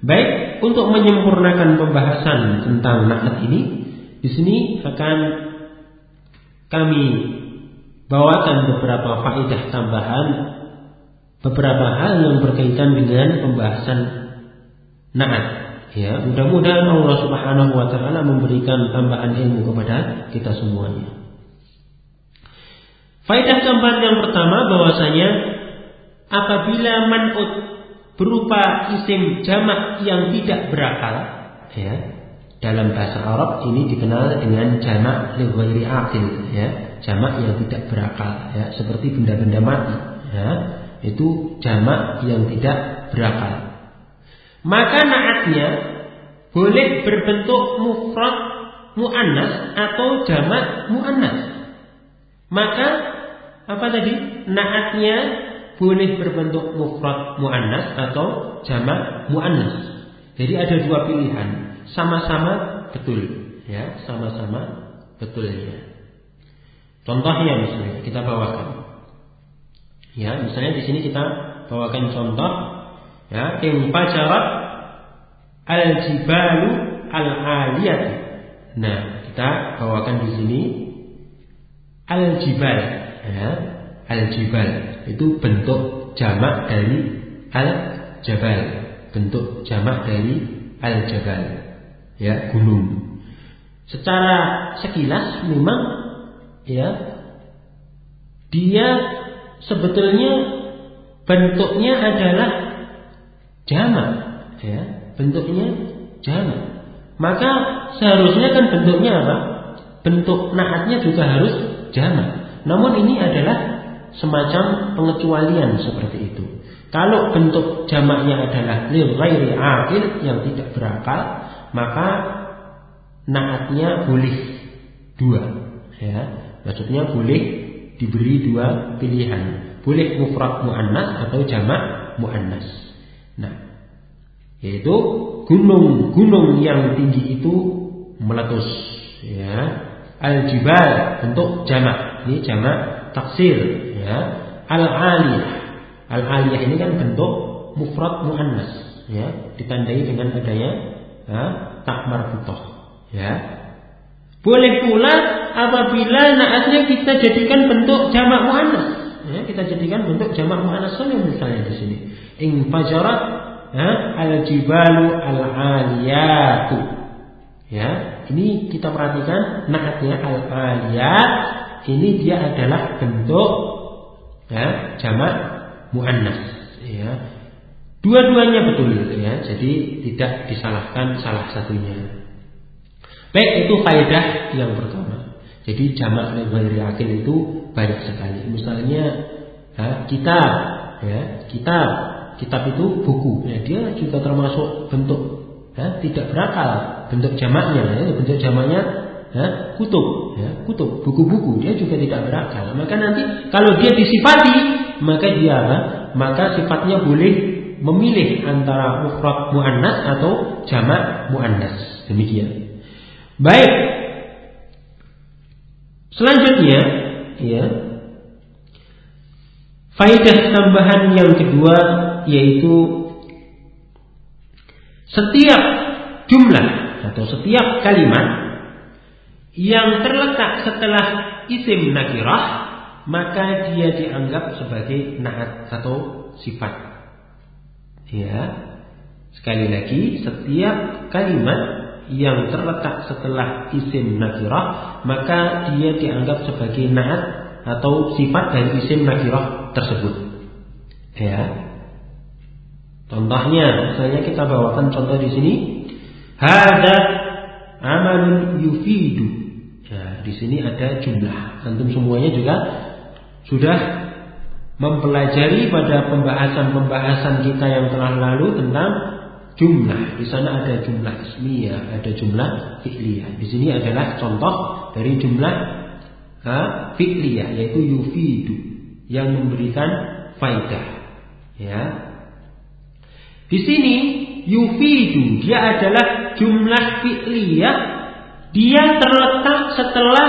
Baik, untuk menyempurnakan pembahasan tentang nakat ini, di sini akan kami bawakan beberapa faedah tambahan, beberapa hal yang berkaitan dengan pembahasan naat. Ya, mudah-mudahan Allah Subhanahu wa taala memberikan tambahan ilmu kepada kita semuanya. Faedah tambahan yang pertama bahwasanya apabila man'ut berupa isim jamak yang tidak berakal, ya, dalam bahasa Arab ini dikenal dengan jamak li akil, ya, jamak yang tidak berakal, ya, seperti benda-benda mati, ya, itu jamak yang tidak berakal. Maka naatnya boleh berbentuk mufrad muannas atau jamak muannas. Maka apa tadi? Naatnya boleh berbentuk mufrad muannas atau jamak muannas. Jadi ada dua pilihan, sama-sama betul, ya, sama-sama betul ya. Contohnya misalnya kita bawakan. Ya, misalnya di sini kita bawakan contoh Ya, infajarat al-jibalu al-aliyat. Nah, kita bawakan di sini al-jibal. Ya, al-jibal itu bentuk jamak dari al-jabal. Bentuk jamak dari al-jabal. Ya, gunung. Secara sekilas memang ya dia sebetulnya bentuknya adalah jamak ya bentuknya jamak maka seharusnya kan bentuknya apa bentuk naatnya juga harus jamak namun ini adalah semacam pengecualian seperti itu. Kalau bentuk jamaknya adalah lil akil yang tidak berakal maka naatnya boleh dua ya. Maksudnya boleh diberi dua pilihan. Boleh mufrad muannas atau jamak muannas. Nah, yaitu gunung-gunung yang tinggi itu meletus ya. Al-jibal bentuk jamak. Ini jamak taksir ya. Al-aliyah. Al-aliyah ini kan bentuk mufrad muannas ya. Ditandai dengan adanya ya, tak marbutoh ya. Boleh pula apabila naasnya kita jadikan bentuk jamak muannas ya. Kita jadikan bentuk jamak muannas misalnya di sini. Infajarat al-jibalu al-aliyatu. Ya, ini kita perhatikan naatnya al-aliyat ini dia adalah bentuk ya, jamak muannas ya. Dua-duanya betul ya, jadi tidak disalahkan salah satunya. Baik itu faedah yang pertama. Jadi jamak ghairi akil itu banyak sekali. Misalnya ya, kita ya, kita kitab itu buku. Ya, dia juga termasuk bentuk ya, tidak berakal bentuk jamaknya. Ya, bentuk jamaknya ya, kutub, ya, kutub, buku-buku. Dia juga tidak berakal. Maka nanti kalau dia disifati, maka dia apa? Maka sifatnya boleh memilih antara mufrad muannas atau jamak muannas. Demikian. Baik. Selanjutnya, ya, Faidah tambahan yang kedua yaitu setiap jumlah atau setiap kalimat yang terletak setelah isim nakirah maka dia dianggap sebagai naat atau sifat. Ya. Sekali lagi, setiap kalimat yang terletak setelah isim nakirah maka dia dianggap sebagai naat atau sifat dari isim nakirah tersebut. Ya. Contohnya, misalnya kita bawakan contoh di sini, hada amal yufidu. Ya, di sini ada jumlah. Antum semuanya juga sudah mempelajari pada pembahasan-pembahasan kita yang telah lalu tentang jumlah. Di sana ada jumlah ismiyah, ada jumlah fi'liyah. Di sini adalah contoh dari jumlah ha, fi'liyah yaitu yufidu yang memberikan faidah. Ya. Di sini yufidu dia adalah jumlah fi'liyah dia terletak setelah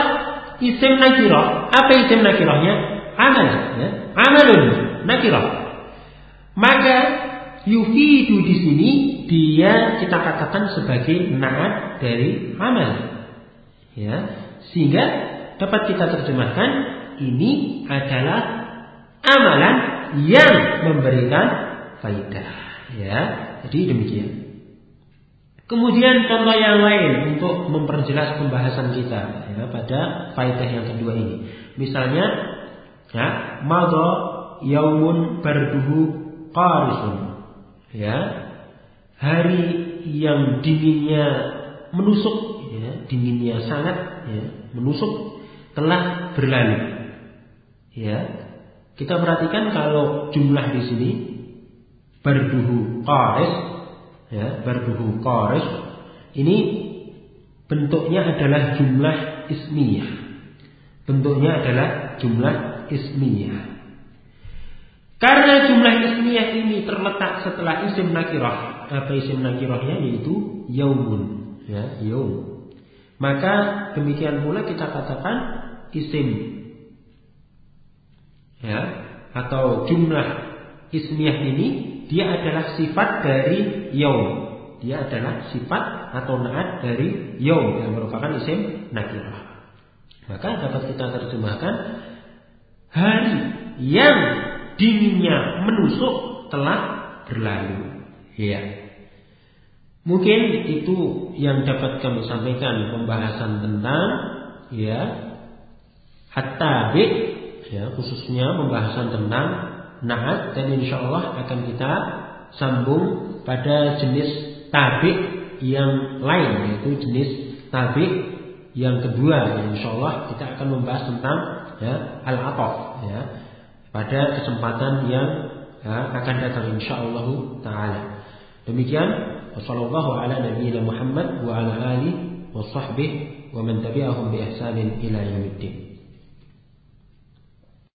isim nakirah. Apa isim nakirahnya? Amal, ya. Amalun nakirah. Maka yufidu di sini dia kita katakan sebagai naat dari amal. Ya, sehingga dapat kita terjemahkan ini adalah amalan yang memberikan faidah. Ya, jadi demikian. Kemudian contoh yang lain untuk memperjelas pembahasan kita ya, pada faidah yang kedua ini. Misalnya, ya, madha yaumun barduhu qarisun. Ya, hari yang dinginnya menusuk, ya, dinginnya sangat ya, menusuk telah berlalu. Ya, kita perhatikan kalau jumlah di sini barduhu qaris, ya, barduhu qaris ini bentuknya adalah jumlah ismiyah. Bentuknya adalah jumlah ismiyah. Karena jumlah ismiyah ini terletak setelah isim nakirah, apa isim nakirahnya yaitu yaumun, ya, yaum. Maka demikian pula kita katakan isim ya atau jumlah ismiyah ini dia adalah sifat dari yaum. Dia adalah sifat atau naat dari yaum yang merupakan isim nakirah. Maka dapat kita terjemahkan hari yang dinginnya menusuk telah berlalu. Ya. Mungkin itu yang dapat kami sampaikan pembahasan tentang ya hatta ya khususnya pembahasan tentang naat dan insya Allah akan kita sambung pada jenis tabi yang lain yaitu jenis tabi yang kedua. Ya, insya Allah kita akan membahas tentang ya al atof ya pada kesempatan yang ya, akan datang insya Allah taala. Demikian. Wassalamualaikum ala nabiyina Muhammad wa ala alihi wa sahbihi wa man tabi'ahum bi ihsanin ila yaumiddin